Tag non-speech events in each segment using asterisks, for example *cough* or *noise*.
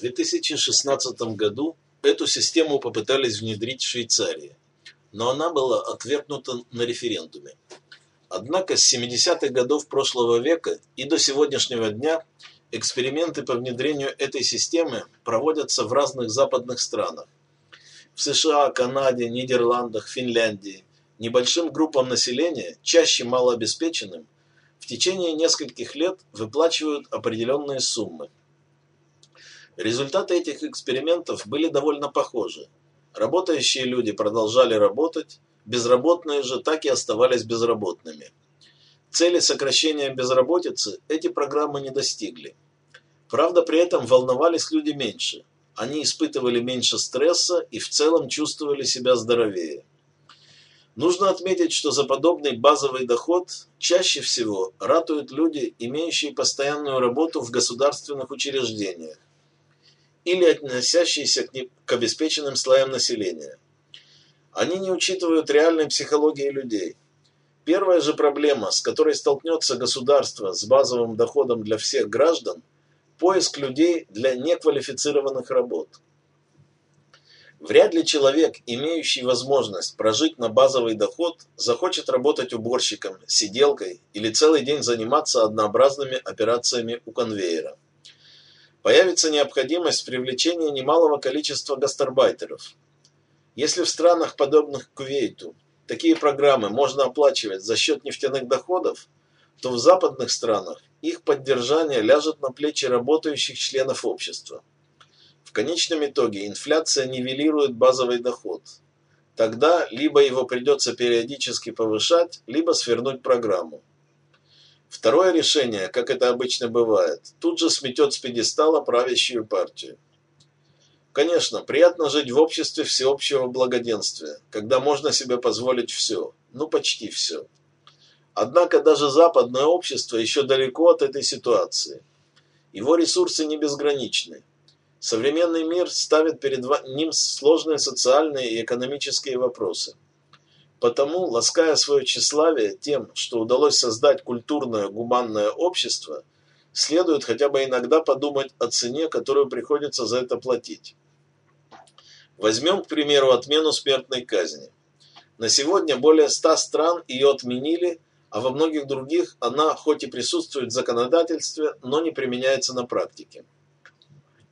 2016 году эту систему попытались внедрить в Швейцарии, но она была отвергнута на референдуме. Однако с 70-х годов прошлого века и до сегодняшнего дня эксперименты по внедрению этой системы проводятся в разных западных странах. В США, Канаде, Нидерландах, Финляндии небольшим группам населения, чаще малообеспеченным, в течение нескольких лет выплачивают определенные суммы. Результаты этих экспериментов были довольно похожи. Работающие люди продолжали работать, безработные же так и оставались безработными. Цели сокращения безработицы эти программы не достигли. Правда, при этом волновались люди меньше. Они испытывали меньше стресса и в целом чувствовали себя здоровее. Нужно отметить, что за подобный базовый доход чаще всего ратуют люди, имеющие постоянную работу в государственных учреждениях или относящиеся к, не, к обеспеченным слоям населения. Они не учитывают реальной психологии людей. Первая же проблема, с которой столкнется государство с базовым доходом для всех граждан – поиск людей для неквалифицированных работ. Вряд ли человек, имеющий возможность прожить на базовый доход, захочет работать уборщиком, сиделкой или целый день заниматься однообразными операциями у конвейера. Появится необходимость привлечения немалого количества гастарбайтеров. Если в странах, подобных Кувейту, такие программы можно оплачивать за счет нефтяных доходов, то в западных странах их поддержание ляжет на плечи работающих членов общества. В конечном итоге инфляция нивелирует базовый доход. Тогда либо его придется периодически повышать, либо свернуть программу. Второе решение, как это обычно бывает, тут же сметет с пьедестала правящую партию. Конечно, приятно жить в обществе всеобщего благоденствия, когда можно себе позволить все, ну почти все. Однако даже западное общество еще далеко от этой ситуации. Его ресурсы не безграничны. Современный мир ставит перед ним сложные социальные и экономические вопросы. Потому, лаская свое тщеславие тем, что удалось создать культурное, гуманное общество, следует хотя бы иногда подумать о цене, которую приходится за это платить. Возьмем, к примеру, отмену смертной казни. На сегодня более ста стран ее отменили, а во многих других она хоть и присутствует в законодательстве, но не применяется на практике.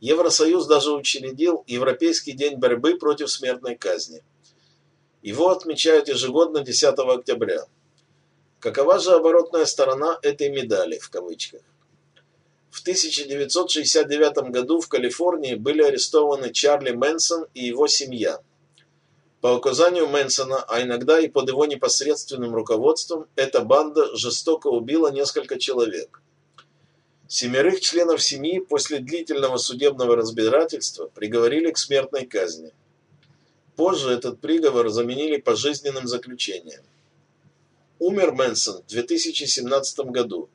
Евросоюз даже учредил Европейский день борьбы против смертной казни. Его отмечают ежегодно 10 октября. Какова же оборотная сторона этой медали, в кавычках? В 1969 году в Калифорнии были арестованы Чарли Мэнсон и его семья. По указанию Мэнсона, а иногда и под его непосредственным руководством, эта банда жестоко убила несколько человек. Семерых членов семьи после длительного судебного разбирательства приговорили к смертной казни. Позже этот приговор заменили пожизненным заключением. Умер Мэнсон в 2017 году,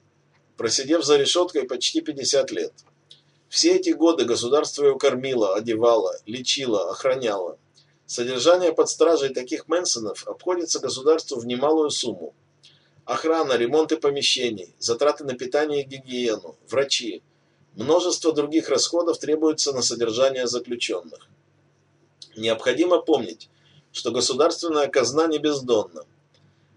просидев за решеткой почти 50 лет. Все эти годы государство его кормило, одевало, лечило, охраняло. Содержание под стражей таких Мэнсонов обходится государству в немалую сумму – охрана, ремонты помещений, затраты на питание и гигиену, врачи. Множество других расходов требуется на содержание заключенных. Необходимо помнить, что государственная казна не бездонна.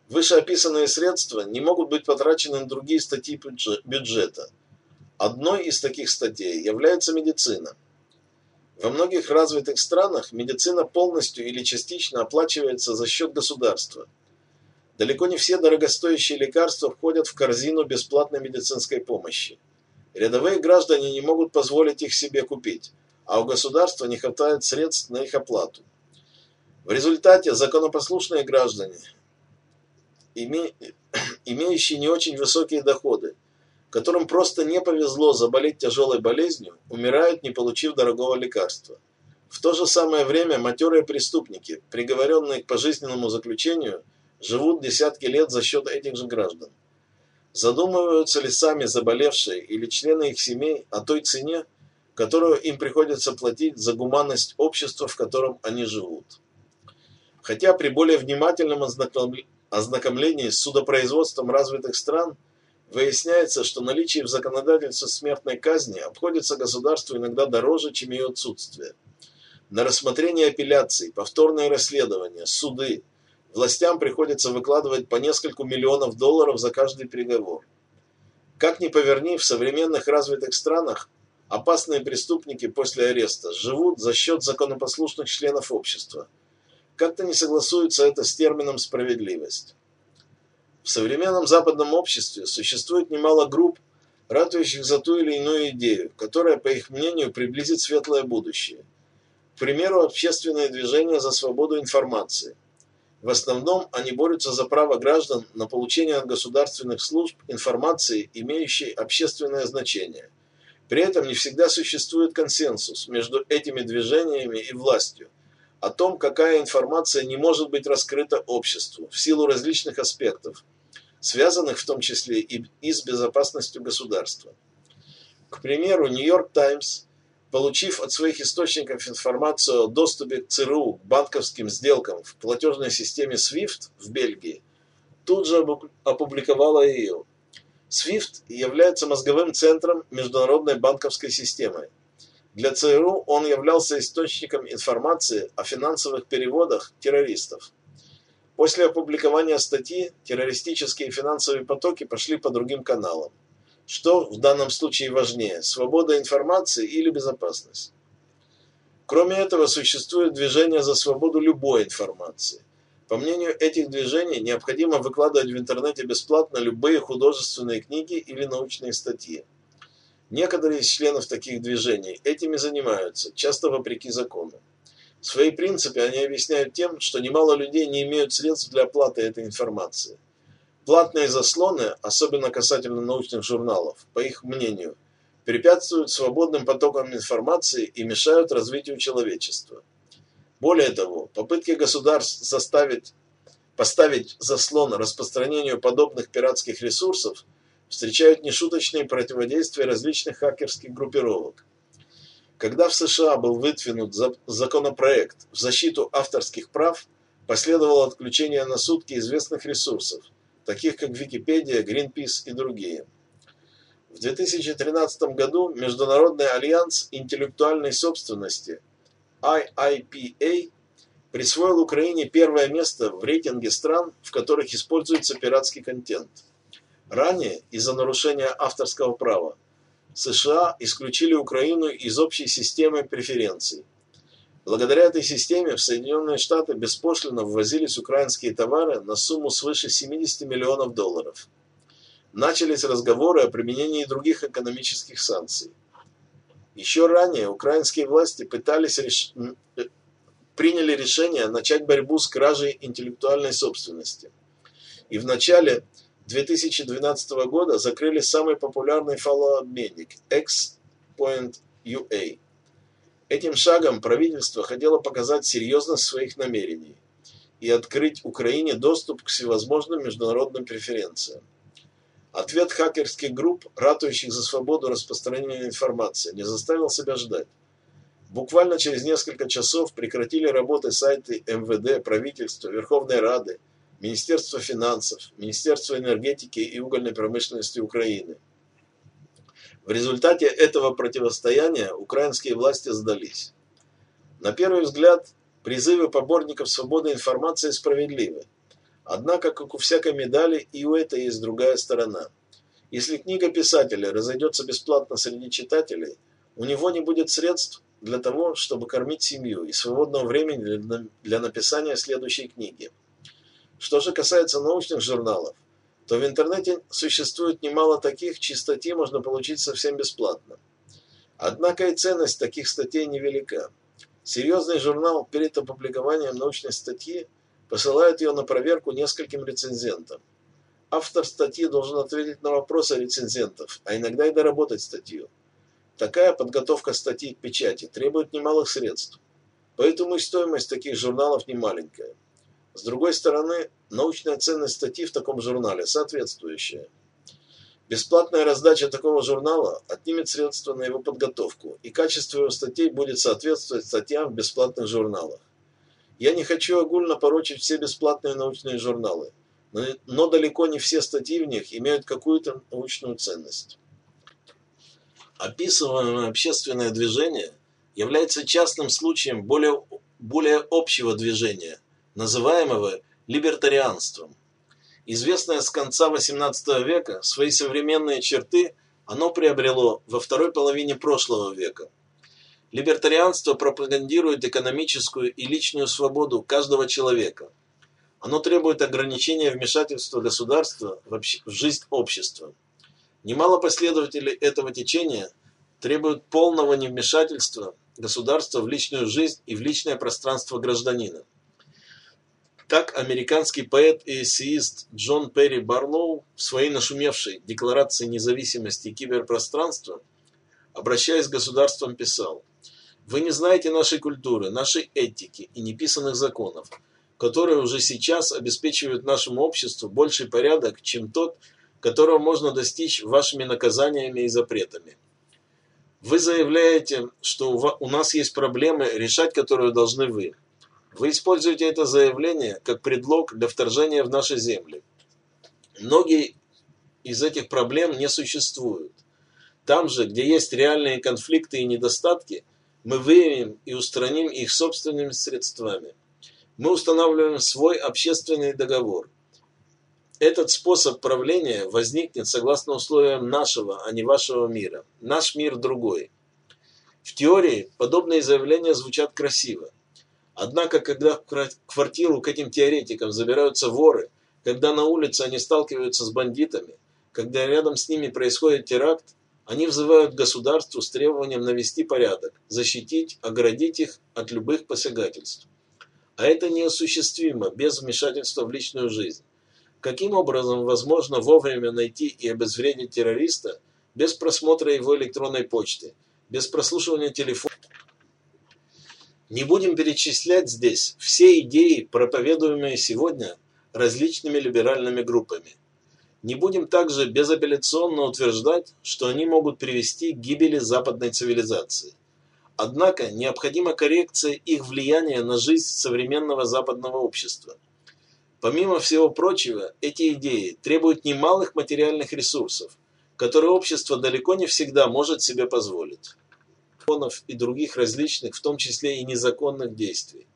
Вышеописанные средства не могут быть потрачены на другие статьи бюджета. Одной из таких статей является медицина. Во многих развитых странах медицина полностью или частично оплачивается за счет государства – Далеко не все дорогостоящие лекарства входят в корзину бесплатной медицинской помощи. Рядовые граждане не могут позволить их себе купить, а у государства не хватает средств на их оплату. В результате законопослушные граждане, име... *clears throat* имеющие не очень высокие доходы, которым просто не повезло заболеть тяжелой болезнью, умирают, не получив дорогого лекарства. В то же самое время матерые преступники, приговоренные к пожизненному заключению, живут десятки лет за счет этих же граждан. Задумываются ли сами заболевшие или члены их семей о той цене, которую им приходится платить за гуманность общества, в котором они живут. Хотя при более внимательном ознакомлении с судопроизводством развитых стран Выясняется, что наличие в законодательстве смертной казни обходится государству иногда дороже, чем ее отсутствие. На рассмотрение апелляций, повторное расследование, суды властям приходится выкладывать по нескольку миллионов долларов за каждый приговор. Как ни поверни, в современных развитых странах опасные преступники после ареста живут за счет законопослушных членов общества. Как-то не согласуется это с термином «справедливость». В современном западном обществе существует немало групп, ратующих за ту или иную идею, которая, по их мнению, приблизит светлое будущее. К примеру, общественное движение за свободу информации. В основном они борются за право граждан на получение от государственных служб информации, имеющей общественное значение. При этом не всегда существует консенсус между этими движениями и властью о том, какая информация не может быть раскрыта обществу в силу различных аспектов, связанных в том числе и, и с безопасностью государства. К примеру, Нью-Йорк Таймс получив от своих источников информацию о доступе к ЦРУ к банковским сделкам в платежной системе SWIFT в Бельгии, тут же опубликовала ее. SWIFT является мозговым центром международной банковской системы. Для ЦРУ он являлся источником информации о финансовых переводах террористов. После опубликования статьи террористические финансовые потоки пошли по другим каналам. Что в данном случае важнее, свобода информации или безопасность? Кроме этого, существует движение за свободу любой информации. По мнению этих движений, необходимо выкладывать в интернете бесплатно любые художественные книги или научные статьи. Некоторые из членов таких движений этими занимаются, часто вопреки закону. Свои принципы они объясняют тем, что немало людей не имеют средств для оплаты этой информации – Платные заслоны, особенно касательно научных журналов, по их мнению, препятствуют свободным потокам информации и мешают развитию человечества. Более того, попытки государств заставить, поставить заслон распространению подобных пиратских ресурсов встречают нешуточные противодействия различных хакерских группировок. Когда в США был выдвинут законопроект в защиту авторских прав, последовало отключение на сутки известных ресурсов – таких как Википедия, Greenpeace и другие. В 2013 году Международный альянс интеллектуальной собственности IIPA присвоил Украине первое место в рейтинге стран, в которых используется пиратский контент. Ранее, из-за нарушения авторского права, США исключили Украину из общей системы преференций. Благодаря этой системе в Соединенные Штаты беспошлино ввозились украинские товары на сумму свыше 70 миллионов долларов. Начались разговоры о применении других экономических санкций. Еще ранее украинские власти пытались реш... Э, приняли решение начать борьбу с кражей интеллектуальной собственности. И в начале 2012 года закрыли самый популярный файлообменник X.UA. Этим шагом правительство хотело показать серьезность своих намерений и открыть Украине доступ к всевозможным международным преференциям. Ответ хакерских групп, ратующих за свободу распространения информации, не заставил себя ждать. Буквально через несколько часов прекратили работы сайты МВД, правительства, Верховной Рады, Министерства финансов, Министерства энергетики и угольной промышленности Украины – в результате этого противостояния украинские власти сдались. На первый взгляд, призывы поборников свободы информации справедливы. Однако, как у всякой медали, и у этой есть другая сторона. Если книга писателя разойдется бесплатно среди читателей, у него не будет средств для того, чтобы кормить семью и свободного времени для написания следующей книги. Что же касается научных журналов, то в интернете существует немало таких, чьи статьи можно получить совсем бесплатно. Однако и ценность таких статей невелика. Серьезный журнал перед опубликованием научной статьи посылает ее на проверку нескольким рецензентам. Автор статьи должен ответить на вопросы рецензентов, а иногда и доработать статью. Такая подготовка статьи к печати требует немалых средств. Поэтому и стоимость таких журналов немаленькая. С другой стороны, научная ценность статьи в таком журнале соответствующая. Бесплатная раздача такого журнала отнимет средства на его подготовку, и качество его статей будет соответствовать статьям в бесплатных журналах. Я не хочу огульно порочить все бесплатные научные журналы. но, далеко не все статьи в них имеют какую-то научную ценность. Описываемое общественное движение является частным случаем более, более общего движения, называемого либертарианством. Известное с конца XVIII века, свои современные черты оно приобрело во второй половине прошлого века. Либертарианство пропагандирует экономическую и личную свободу каждого человека. Оно требует ограничения вмешательства государства в, жизнь общества. Немало последователей этого течения требуют полного невмешательства государства в личную жизнь и в личное пространство гражданина. Так американский поэт и эссеист Джон Перри Барлоу в своей нашумевшей Декларации независимости киберпространства, обращаясь к государствам, писал «Вы не знаете нашей культуры, нашей этики и неписанных законов, которые уже сейчас обеспечивают нашему обществу больший порядок, чем тот, которого можно достичь вашими наказаниями и запретами. Вы заявляете, что у нас есть проблемы, решать которые должны вы. Вы используете это заявление как предлог для вторжения в наши земли. Многие из этих проблем не существуют. Там же, где есть реальные конфликты и недостатки, мы выявим и устраним их собственными средствами. Мы устанавливаем свой общественный договор. Этот способ правления возникнет согласно условиям нашего, а не вашего мира. Наш мир другой. В теории подобные заявления звучат красиво. Однако, когда в квартиру к этим теоретикам забираются воры, когда на улице они сталкиваются с бандитами, когда рядом с ними происходит теракт, они взывают государству с требованием навести порядок, защитить, оградить их от любых посягательств. А это неосуществимо без вмешательства в личную жизнь. Каким образом возможно вовремя найти и обезвредить террориста без просмотра его электронной почты, без прослушивания телефона? Не будем перечислять здесь все идеи, проповедуемые сегодня различными либеральными группами. Не будем также безапелляционно утверждать, что они могут привести к гибели западной цивилизации. Однако необходима коррекция их влияния на жизнь современного западного общества. Помимо всего прочего, эти идеи требуют немалых материальных ресурсов, которые общество далеко не всегда может себе позволить и других различных, в том числе и незаконных действий.